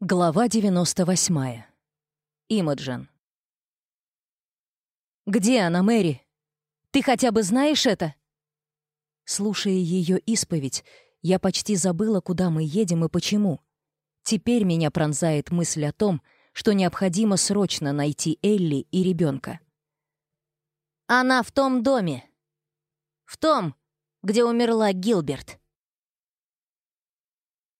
Глава 98. Имаджин. «Где она, Мэри? Ты хотя бы знаешь это?» Слушая ее исповедь, я почти забыла, куда мы едем и почему. Теперь меня пронзает мысль о том, что необходимо срочно найти Элли и ребенка. «Она в том доме. В том, где умерла Гилберт».